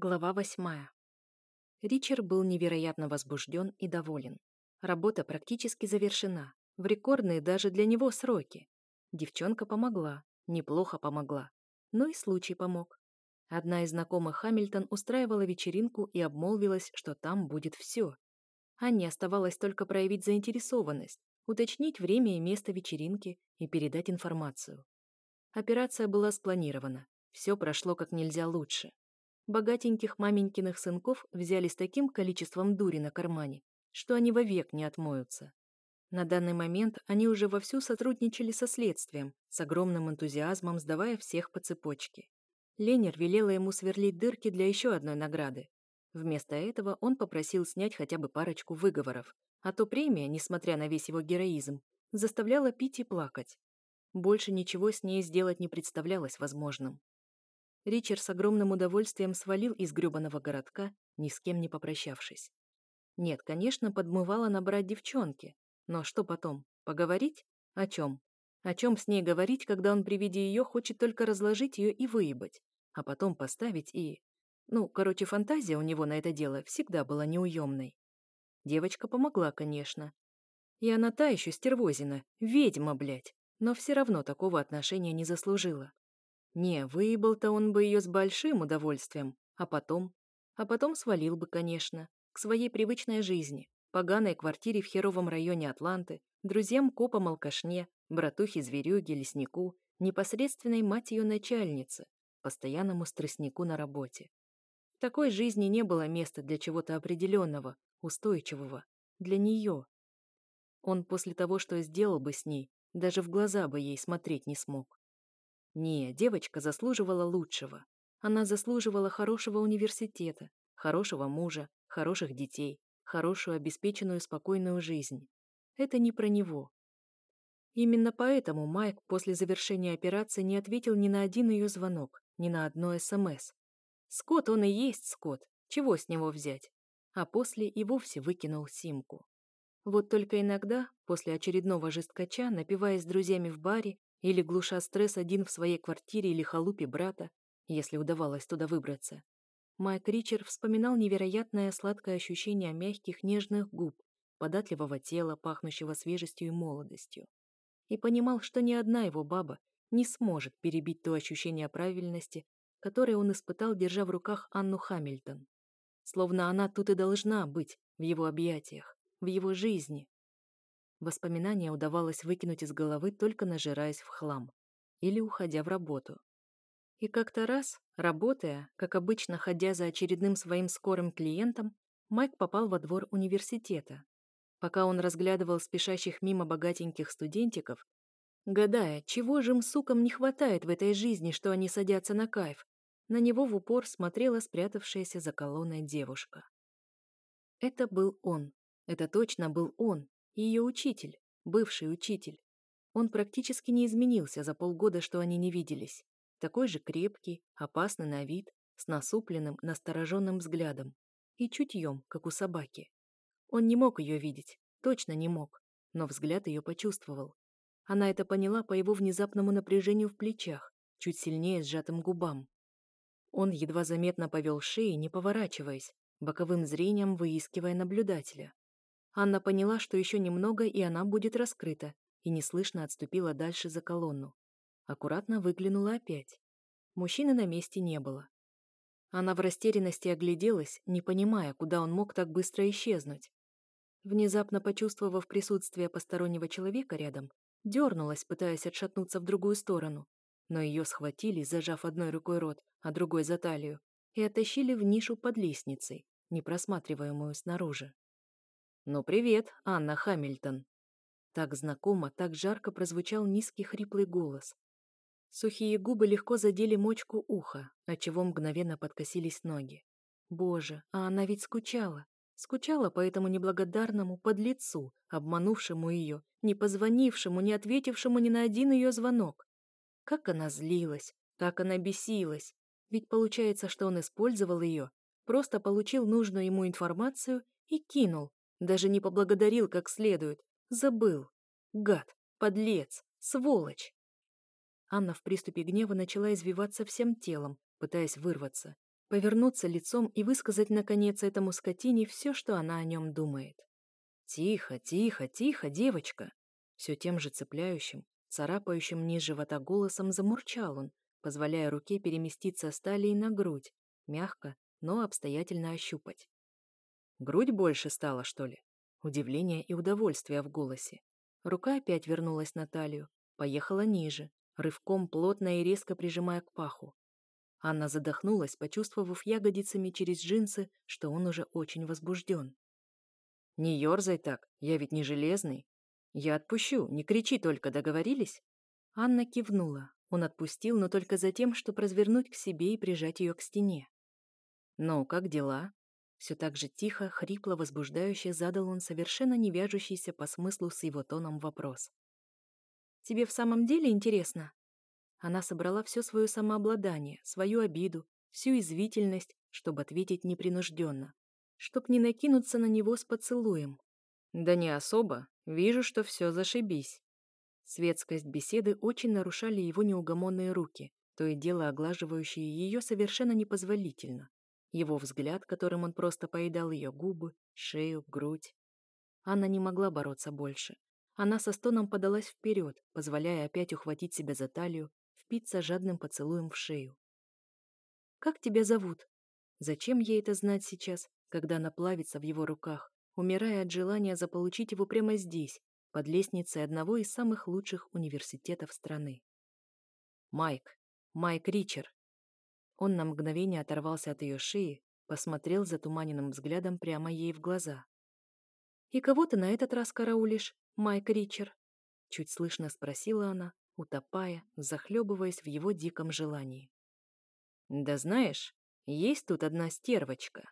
Глава восьмая. Ричард был невероятно возбужден и доволен. Работа практически завершена, в рекордные даже для него сроки. Девчонка помогла, неплохо помогла. Но и случай помог. Одна из знакомых Хамильтон устраивала вечеринку и обмолвилась, что там будет все. Анне оставалось только проявить заинтересованность, уточнить время и место вечеринки и передать информацию. Операция была спланирована, все прошло как нельзя лучше богатеньких маменькиных сынков взяли с таким количеством дури на кармане, что они вовек не отмоются. На данный момент они уже вовсю сотрудничали со следствием, с огромным энтузиазмом сдавая всех по цепочке. Ленер велела ему сверлить дырки для еще одной награды. Вместо этого он попросил снять хотя бы парочку выговоров, а то премия, несмотря на весь его героизм, заставляла пить и плакать. Больше ничего с ней сделать не представлялось возможным. Ричард с огромным удовольствием свалил из грёбаного городка, ни с кем не попрощавшись. Нет, конечно, подмывало набрать девчонки. Но что потом? Поговорить? О чем? О чем с ней говорить, когда он при виде ее хочет только разложить ее и выебать, а потом поставить и... Ну, короче, фантазия у него на это дело всегда была неуемной. Девочка помогла, конечно. И она та еще стервозина, ведьма, блядь, но все равно такого отношения не заслужила. Не, выебал-то он бы ее с большим удовольствием, а потом? А потом свалил бы, конечно, к своей привычной жизни, поганой квартире в херовом районе Атланты, друзьям-копам-алкашне, братухе-зверюге, леснику, непосредственной мать ее начальницы, постоянному стресснику на работе. В такой жизни не было места для чего-то определенного, устойчивого, для нее. Он после того, что сделал бы с ней, даже в глаза бы ей смотреть не смог. Не, девочка заслуживала лучшего. Она заслуживала хорошего университета, хорошего мужа, хороших детей, хорошую обеспеченную спокойную жизнь. Это не про него. Именно поэтому Майк после завершения операции не ответил ни на один ее звонок, ни на одно СМС. Скот он и есть скот, чего с него взять? А после и вовсе выкинул симку. Вот только иногда, после очередного жесткача, напиваясь с друзьями в баре или глуша стресс один в своей квартире или халупе брата, если удавалось туда выбраться. Майк Ричер вспоминал невероятное сладкое ощущение мягких нежных губ, податливого тела, пахнущего свежестью и молодостью. И понимал, что ни одна его баба не сможет перебить то ощущение правильности, которое он испытал, держа в руках Анну Хамильтон. Словно она тут и должна быть, в его объятиях, в его жизни, Воспоминания удавалось выкинуть из головы, только нажираясь в хлам. Или уходя в работу. И как-то раз, работая, как обычно ходя за очередным своим скорым клиентом, Майк попал во двор университета. Пока он разглядывал спешащих мимо богатеньких студентиков, гадая, чего же им, сукам, не хватает в этой жизни, что они садятся на кайф, на него в упор смотрела спрятавшаяся за колонной девушка. Это был он. Это точно был он, ее учитель, бывший учитель. Он практически не изменился за полгода, что они не виделись. Такой же крепкий, опасный на вид, с насупленным, настороженным взглядом и чутьем, как у собаки. Он не мог ее видеть, точно не мог, но взгляд ее почувствовал. Она это поняла по его внезапному напряжению в плечах, чуть сильнее сжатым губам. Он едва заметно повел шеей, не поворачиваясь, боковым зрением выискивая наблюдателя. Анна поняла, что еще немного, и она будет раскрыта, и неслышно отступила дальше за колонну. Аккуратно выглянула опять. Мужчины на месте не было. Она в растерянности огляделась, не понимая, куда он мог так быстро исчезнуть. Внезапно почувствовав присутствие постороннего человека рядом, дернулась, пытаясь отшатнуться в другую сторону, но ее схватили, зажав одной рукой рот, а другой за талию, и оттащили в нишу под лестницей, непросматриваемую снаружи. «Ну, привет, Анна Хамильтон!» Так знакомо, так жарко прозвучал низкий хриплый голос. Сухие губы легко задели мочку уха, отчего мгновенно подкосились ноги. Боже, а она ведь скучала. Скучала по этому неблагодарному подлецу, обманувшему ее, не позвонившему, не ответившему ни на один ее звонок. Как она злилась, как она бесилась. Ведь получается, что он использовал ее, просто получил нужную ему информацию и кинул, даже не поблагодарил как следует. Забыл. Гад, подлец, сволочь. Анна в приступе гнева начала извиваться всем телом, пытаясь вырваться. повернуться лицом и высказать, наконец, этому скотине все, что она о нем думает. «Тихо, тихо, тихо, девочка!» Все тем же цепляющим, царапающим низ живота голосом замурчал он, позволяя руке переместиться с талии на грудь, мягко, но обстоятельно ощупать. Грудь больше стала, что ли? Удивление и удовольствие в голосе. Рука опять вернулась на талию, поехала ниже, рывком плотно и резко прижимая к паху. Анна задохнулась, почувствовав ягодицами через джинсы, что он уже очень возбужден. «Не ерзай так, я ведь не железный. Я отпущу, не кричи только, договорились?» Анна кивнула. Он отпустил, но только за тем, чтобы развернуть к себе и прижать ее к стене. «Ну, как дела?» Все так же тихо, хрипло, возбуждающе задал он совершенно не вяжущийся по смыслу с его тоном вопрос. «Тебе в самом деле интересно?» Она собрала все свое самообладание, свою обиду, всю извительность, чтобы ответить непринужденно, чтоб не накинуться на него с поцелуем. «Да не особо. Вижу, что все зашибись». Светскость беседы очень нарушали его неугомонные руки, то и дело оглаживающие ее совершенно непозволительно. Его взгляд, которым он просто поедал ее губы, шею, грудь. Анна не могла бороться больше. Она со стоном подалась вперед, позволяя опять ухватить себя за талию, впиться жадным поцелуем в шею. «Как тебя зовут?» Зачем ей это знать сейчас, когда она плавится в его руках, умирая от желания заполучить его прямо здесь, под лестницей одного из самых лучших университетов страны? Майк. Майк Ричер. Он на мгновение оторвался от ее шеи, посмотрел затуманенным взглядом прямо ей в глаза. «И кого ты на этот раз караулишь, Майк Ричер?» Чуть слышно спросила она, утопая, захлебываясь в его диком желании. «Да знаешь, есть тут одна стервочка,